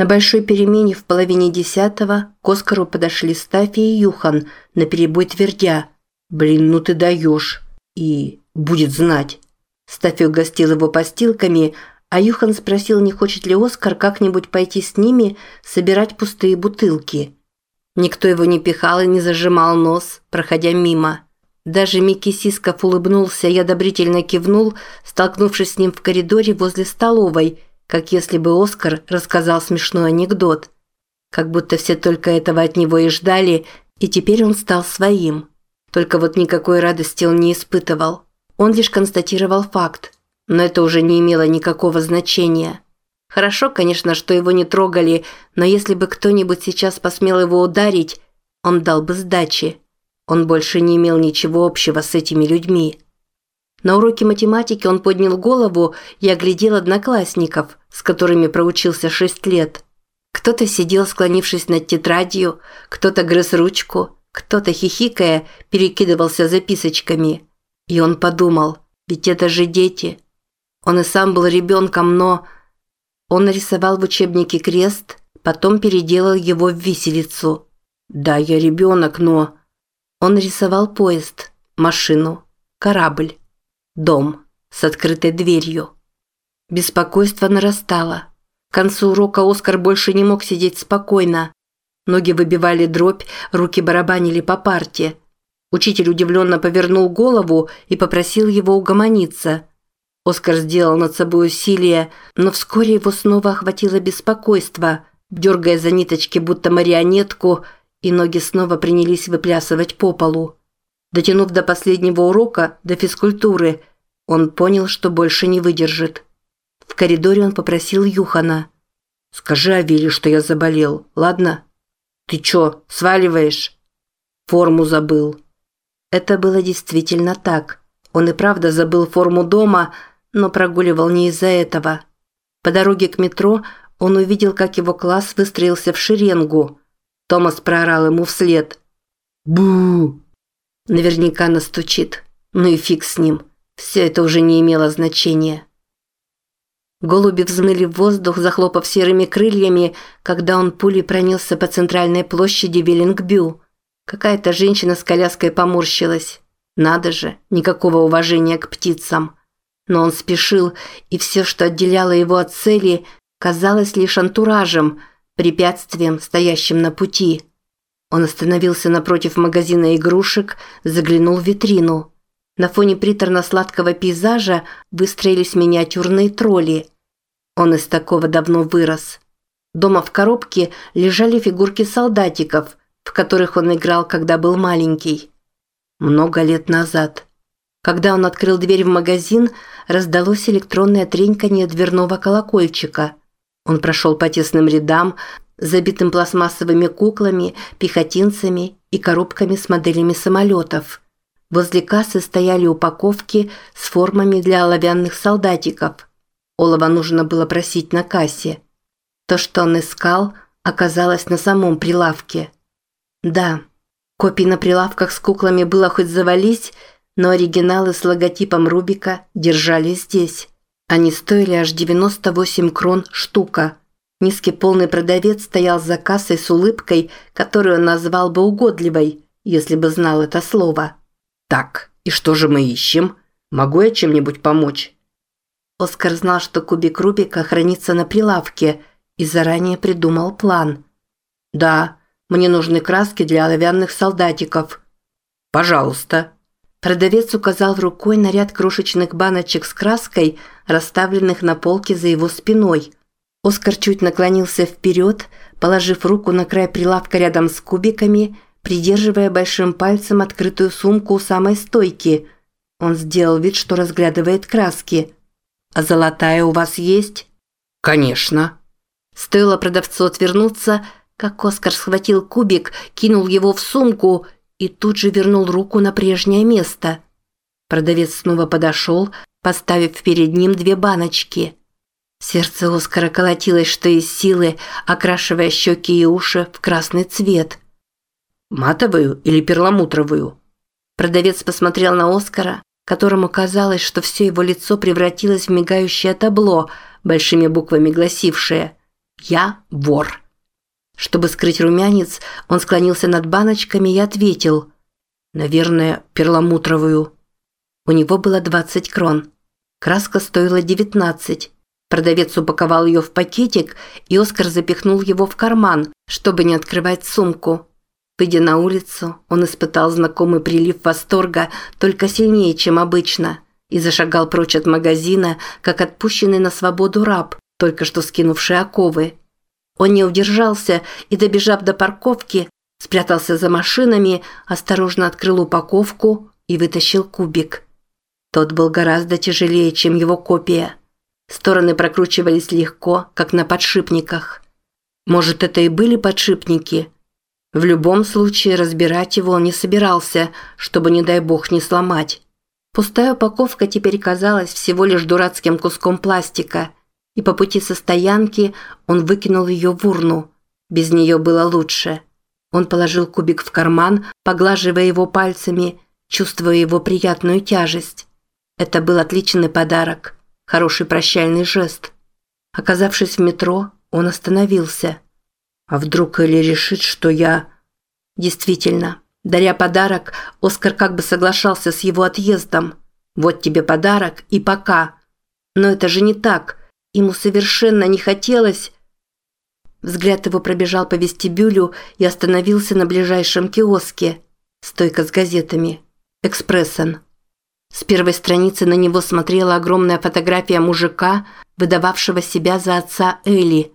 На большой перемене в половине десятого к Оскару подошли Стафи и Юхан, наперебой твердя «Блин, ну ты даешь!» и «Будет знать!» Стафи угостил его постилками, а Юхан спросил, не хочет ли Оскар как-нибудь пойти с ними собирать пустые бутылки. Никто его не пихал и не зажимал нос, проходя мимо. Даже Микки Сисков улыбнулся и одобрительно кивнул, столкнувшись с ним в коридоре возле столовой, как если бы Оскар рассказал смешной анекдот. Как будто все только этого от него и ждали, и теперь он стал своим. Только вот никакой радости он не испытывал. Он лишь констатировал факт, но это уже не имело никакого значения. Хорошо, конечно, что его не трогали, но если бы кто-нибудь сейчас посмел его ударить, он дал бы сдачи. Он больше не имел ничего общего с этими людьми. На уроке математики он поднял голову и оглядел одноклассников, с которыми проучился шесть лет. Кто-то сидел, склонившись над тетрадью, кто-то грыз ручку, кто-то, хихикая, перекидывался записочками. И он подумал, ведь это же дети. Он и сам был ребенком, но... Он нарисовал в учебнике крест, потом переделал его в виселицу. Да, я ребенок, но... Он рисовал поезд, машину, корабль, дом с открытой дверью. Беспокойство нарастало. К концу урока Оскар больше не мог сидеть спокойно. Ноги выбивали дробь, руки барабанили по парте. Учитель удивленно повернул голову и попросил его угомониться. Оскар сделал над собой усилие, но вскоре его снова охватило беспокойство. Дергая за ниточки, будто марионетку – и ноги снова принялись выплясывать по полу. Дотянув до последнего урока, до физкультуры, он понял, что больше не выдержит. Коридоре он попросил Юхана. «Скажи Авиле, что я заболел, ладно?» «Ты чё, сваливаешь?» «Форму забыл». Это было действительно так. Он и правда забыл форму дома, но прогуливал не из-за этого. По дороге к метро он увидел, как его класс выстроился в шеренгу – Томас проорал ему вслед. бу Наверняка настучит. Ну и фиг с ним. Все это уже не имело значения. Голуби взмыли в воздух, захлопав серыми крыльями, когда он пулей пронесся по центральной площади Веллингбю. Какая-то женщина с коляской поморщилась. Надо же, никакого уважения к птицам. Но он спешил, и все, что отделяло его от цели, казалось лишь антуражем, препятствием, стоящим на пути. Он остановился напротив магазина игрушек, заглянул в витрину. На фоне приторно-сладкого пейзажа выстроились миниатюрные тролли. Он из такого давно вырос. Дома в коробке лежали фигурки солдатиков, в которых он играл, когда был маленький. Много лет назад. Когда он открыл дверь в магазин, раздалось электронное треньканье дверного колокольчика – он прошел по тесным рядам, забитым пластмассовыми куклами, пехотинцами и коробками с моделями самолетов. Возле кассы стояли упаковки с формами для оловянных солдатиков. Олова нужно было просить на кассе. То, что он искал, оказалось на самом прилавке. Да, копий на прилавках с куклами было хоть завались, но оригиналы с логотипом Рубика держали здесь. Они стоили аж 98 крон штука. Низкий полный продавец стоял за кассой с улыбкой, которую он назвал бы угодливой, если бы знал это слово. «Так, и что же мы ищем? Могу я чем-нибудь помочь?» Оскар знал, что кубик Рубика хранится на прилавке и заранее придумал план. «Да, мне нужны краски для оловянных солдатиков». «Пожалуйста», Продавец указал рукой на ряд крошечных баночек с краской, расставленных на полке за его спиной. Оскар чуть наклонился вперед, положив руку на край прилавка рядом с кубиками, придерживая большим пальцем открытую сумку у самой стойки. Он сделал вид, что разглядывает краски. «А золотая у вас есть?» «Конечно». Стоило продавцу отвернуться, как Оскар схватил кубик, кинул его в сумку – и тут же вернул руку на прежнее место. Продавец снова подошел, поставив перед ним две баночки. Сердце Оскара колотилось, что из силы, окрашивая щеки и уши в красный цвет. «Матовую или перламутровую?» Продавец посмотрел на Оскара, которому казалось, что все его лицо превратилось в мигающее табло, большими буквами гласившее Я вор. Чтобы скрыть румянец, он склонился над баночками и ответил. Наверное, перламутровую. У него было 20 крон. Краска стоила 19. Продавец упаковал ее в пакетик, и Оскар запихнул его в карман, чтобы не открывать сумку. Выйдя на улицу, он испытал знакомый прилив восторга, только сильнее, чем обычно, и зашагал прочь от магазина, как отпущенный на свободу раб, только что скинувший оковы. Он не удержался и, добежав до парковки, спрятался за машинами, осторожно открыл упаковку и вытащил кубик. Тот был гораздо тяжелее, чем его копия. Стороны прокручивались легко, как на подшипниках. Может, это и были подшипники? В любом случае, разбирать его он не собирался, чтобы, не дай бог, не сломать. Пустая упаковка теперь казалась всего лишь дурацким куском пластика, и по пути со стоянки он выкинул ее в урну. Без нее было лучше. Он положил кубик в карман, поглаживая его пальцами, чувствуя его приятную тяжесть. Это был отличный подарок, хороший прощальный жест. Оказавшись в метро, он остановился. А вдруг Элли решит, что я... Действительно, даря подарок, Оскар как бы соглашался с его отъездом. Вот тебе подарок и пока. Но это же не так. Ему совершенно не хотелось... Взгляд его пробежал по вестибюлю и остановился на ближайшем киоске. Стойка с газетами. «Экспрессен». С первой страницы на него смотрела огромная фотография мужика, выдававшего себя за отца Элли.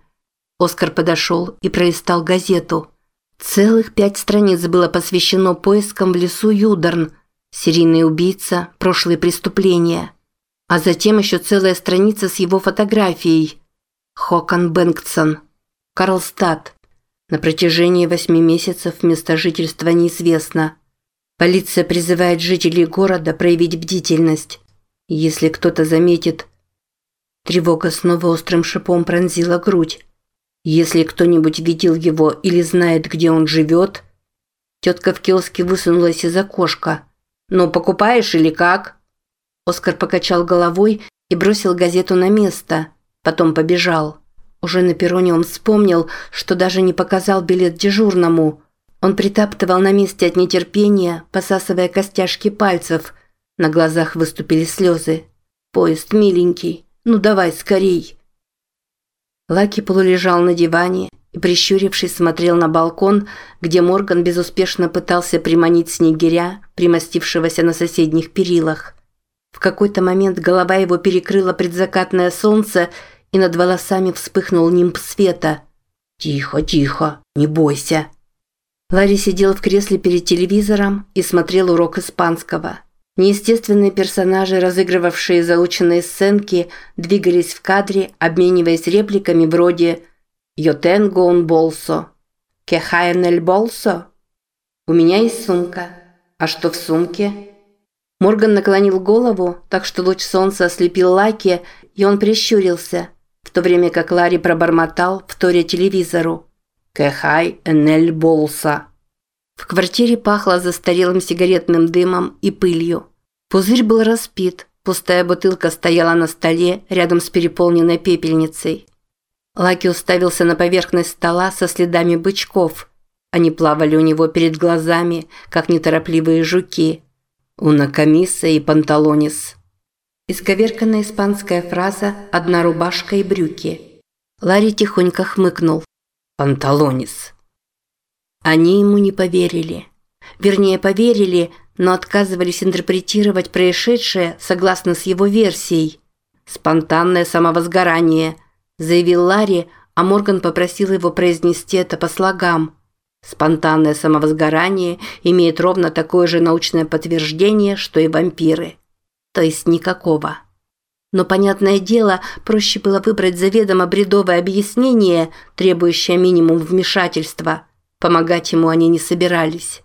Оскар подошел и пролистал газету. Целых пять страниц было посвящено поискам в лесу Юдорн. Серийный убийца, прошлые преступления. А затем еще целая страница с его фотографией. Хокон Бэнксон. Карлстад. На протяжении восьми месяцев место жительства неизвестно. Полиция призывает жителей города проявить бдительность. Если кто-то заметит... Тревога снова острым шипом пронзила грудь. Если кто-нибудь видел его или знает, где он живет... Тетка в киоске высунулась из окошка. «Ну, покупаешь или как?» Оскар покачал головой и бросил газету на место. Потом побежал. Уже на перроне он вспомнил, что даже не показал билет дежурному – он притаптывал на месте от нетерпения, посасывая костяшки пальцев. На глазах выступили слезы. «Поезд миленький, ну давай скорей!» Лаки полулежал на диване и, прищурившись, смотрел на балкон, где Морган безуспешно пытался приманить снегиря, примостившегося на соседних перилах. В какой-то момент голова его перекрыла предзакатное солнце, и над волосами вспыхнул нимб света. «Тихо, тихо, не бойся!» Ларри сидел в кресле перед телевизором и смотрел урок испанского. Неестественные персонажи, разыгрывавшие заученные сценки, двигались в кадре, обмениваясь репликами вроде «Que hay en el bolso?» «У меня есть сумка». «А что в сумке?» Морган наклонил голову, так что луч солнца ослепил Лаки, и он прищурился, в то время как Ларри пробормотал, вторя телевизору. Кэхай Энель Болса. В квартире пахло застарелым сигаретным дымом и пылью. Пузырь был распит, пустая бутылка стояла на столе рядом с переполненной пепельницей. Лаки уставился на поверхность стола со следами бычков. Они плавали у него перед глазами, как неторопливые жуки. «Уна камиса и панталонис». Исковерканная испанская фраза «одна рубашка и брюки». Ларри тихонько хмыкнул. Панталонис. Они ему не поверили. Вернее, поверили, но отказывались интерпретировать происшедшее согласно с его версией. «Спонтанное самовозгорание», – заявил Ларри, а Морган попросил его произнести это по слогам. Спонтанное самовозгорание имеет ровно такое же научное подтверждение, что и вампиры. То есть никакого. Но, понятное дело, проще было выбрать заведомо бредовое объяснение, требующее минимум вмешательства. Помогать ему они не собирались.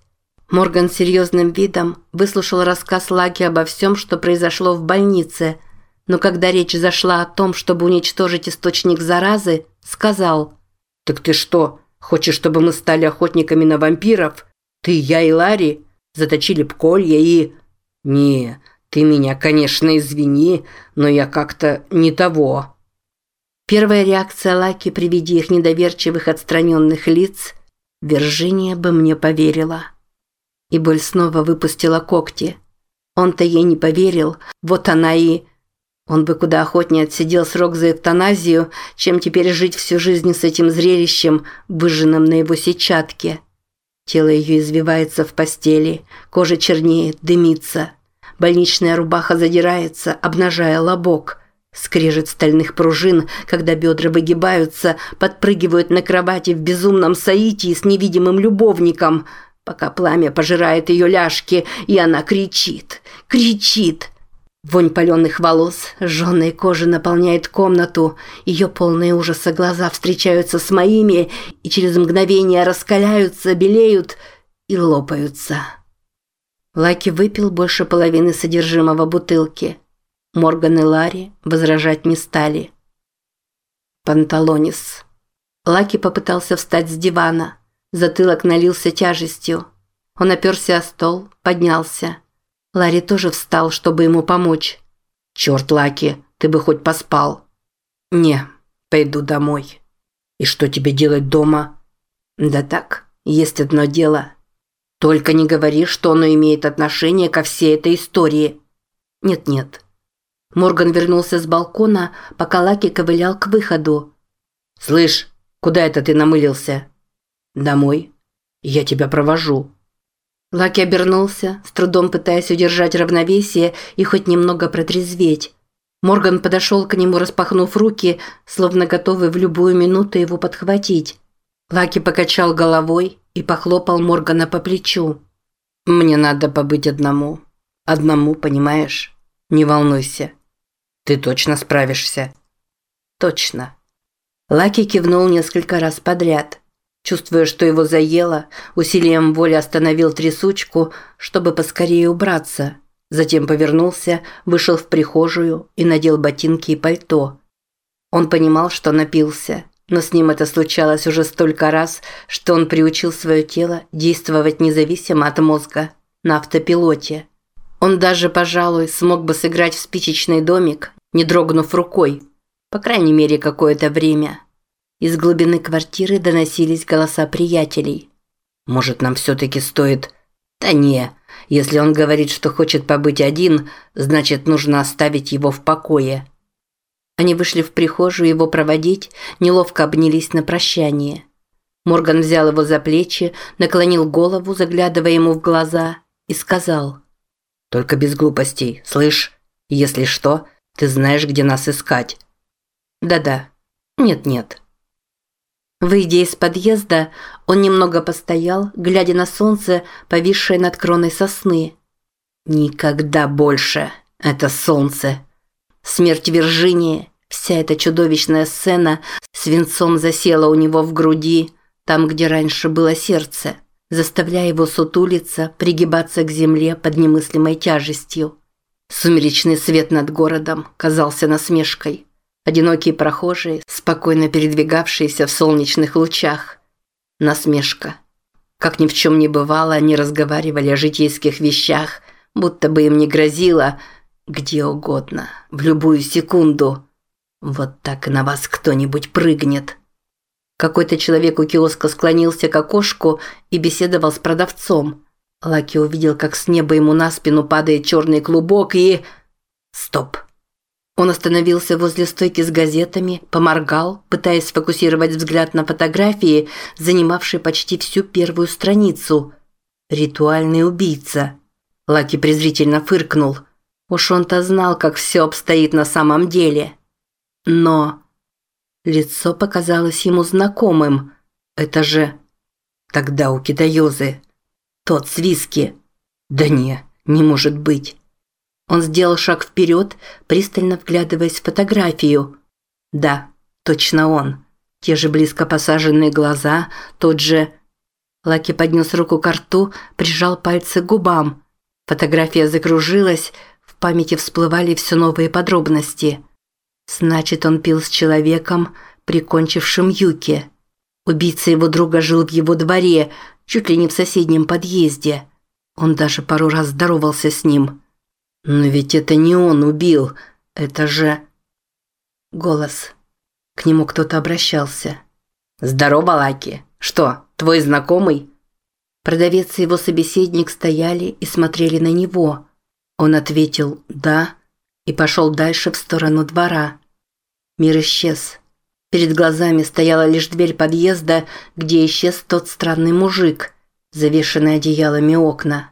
Морган серьезным видом выслушал рассказ Лаги обо всем, что произошло в больнице, но когда речь зашла о том, чтобы уничтожить источник заразы, сказал «Так ты что, хочешь, чтобы мы стали охотниками на вампиров? Ты, я и Ларри заточили б колья и...» «Не, ты меня, конечно, извини, но я как-то не того». Первая реакция Лаки при виде их недоверчивых отстраненных лиц – Виржиния бы мне поверила. И боль снова выпустила когти. Он-то ей не поверил, вот она и... Он бы куда охотнее отсидел срок за эвтаназию, чем теперь жить всю жизнь с этим зрелищем, выжженным на его сетчатке. Тело ее извивается в постели, кожа чернеет, дымится. Больничная рубаха задирается, обнажая лобок. Скрежет стальных пружин, когда бедра выгибаются, подпрыгивают на кровати в безумном соитии с невидимым любовником, пока пламя пожирает ее ляжки, и она кричит, кричит. Вонь паленых волос, жженой кожи наполняет комнату, ее полные ужаса глаза встречаются с моими и через мгновение раскаляются, белеют и лопаются. Лаки выпил больше половины содержимого бутылки. Морган и Ларри возражать не стали. Панталонис. Лаки попытался встать с дивана. Затылок налился тяжестью. Он оперся о стол, поднялся. Ларри тоже встал, чтобы ему помочь. «Черт, Лаки, ты бы хоть поспал». «Не, пойду домой». «И что тебе делать дома?» «Да так, есть одно дело». «Только не говори, что оно имеет отношение ко всей этой истории». «Нет-нет, Морган вернулся с балкона, пока Лаки ковылял к выходу. «Слышь, куда это ты намылился?» «Домой. Я тебя провожу». Лаки обернулся, с трудом пытаясь удержать равновесие и хоть немного протрезветь. Морган подошел к нему, распахнув руки, словно готовый в любую минуту его подхватить. Лаки покачал головой и похлопал Моргана по плечу. «Мне надо побыть одному. Одному, понимаешь? Не волнуйся. Ты точно справишься?» «Точно». Лаки кивнул несколько раз подряд. Чувствуя, что его заело, усилием воли остановил трясучку, чтобы поскорее убраться. Затем повернулся, вышел в прихожую и надел ботинки и пальто. Он понимал, что напился, но с ним это случалось уже столько раз, что он приучил свое тело действовать независимо от мозга, на автопилоте. Он даже, пожалуй, смог бы сыграть в спичечный домик, не дрогнув рукой. По крайней мере, какое-то время. Из глубины квартиры доносились голоса приятелей. «Может, нам все-таки стоит...» «Да не. Если он говорит, что хочет побыть один, значит, нужно оставить его в покое». Они вышли в прихожую его проводить, неловко обнялись на прощание. Морган взял его за плечи, наклонил голову, заглядывая ему в глаза, и сказал – только без глупостей, слышь? Если что, ты знаешь, где нас искать. Да-да. Нет-нет. Выйдя из подъезда, он немного постоял, глядя на солнце, повисшее над кроной сосны. Никогда больше это солнце. Смерть Виржинии, вся эта чудовищная сцена свинцом засела у него в груди, там, где раньше было сердце заставляя его сутулиться, пригибаться к земле под немыслимой тяжестью. Сумеречный свет над городом казался насмешкой. Одинокие прохожие, спокойно передвигавшиеся в солнечных лучах. Насмешка. Как ни в чем не бывало, они разговаривали о житейских вещах, будто бы им не грозило где угодно, в любую секунду. Вот так и на вас кто-нибудь прыгнет. Какой-то человек у киоска склонился к окошку и беседовал с продавцом. Лаки увидел, как с неба ему на спину падает черный клубок и... Стоп. Он остановился возле стойки с газетами, поморгал, пытаясь сфокусировать взгляд на фотографии, занимавшей почти всю первую страницу. «Ритуальный убийца». Лаки презрительно фыркнул. Уж он-то знал, как все обстоит на самом деле. Но Лицо показалось ему знакомым. Это же... Тогда у китаёзы. Тот с виски. Да не, не может быть. Он сделал шаг вперед, пристально вглядываясь в фотографию. Да, точно он. Те же близко посаженные глаза, тот же... Лаки поднес руку к рту, прижал пальцы к губам. Фотография закружилась, в памяти всплывали все новые подробности – Значит, он пил с человеком, прикончившим Юки. Убийца его друга жил в его дворе, чуть ли не в соседнем подъезде. Он даже пару раз здоровался с ним. Но ведь это не он убил, это же... Голос. К нему кто-то обращался. «Здорово, Лаки. Что, твой знакомый?» Продавец и его собеседник стояли и смотрели на него. Он ответил «да» и пошел дальше в сторону двора. Мир исчез. Перед глазами стояла лишь дверь подъезда, где исчез тот странный мужик, завешенный одеялами окна.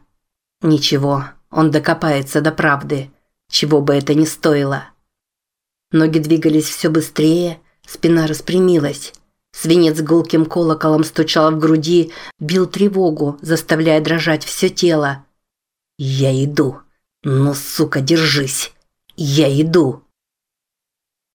Ничего, он докопается до правды, чего бы это ни стоило. Ноги двигались все быстрее, спина распрямилась. Свинец гулким колоколом стучал в груди, бил тревогу, заставляя дрожать все тело. «Я иду. Ну, сука, держись. Я иду».